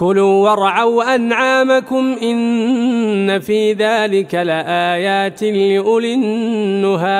كلوا وارعوا أنعامكم إن في ذلك لآيات لأولي النهي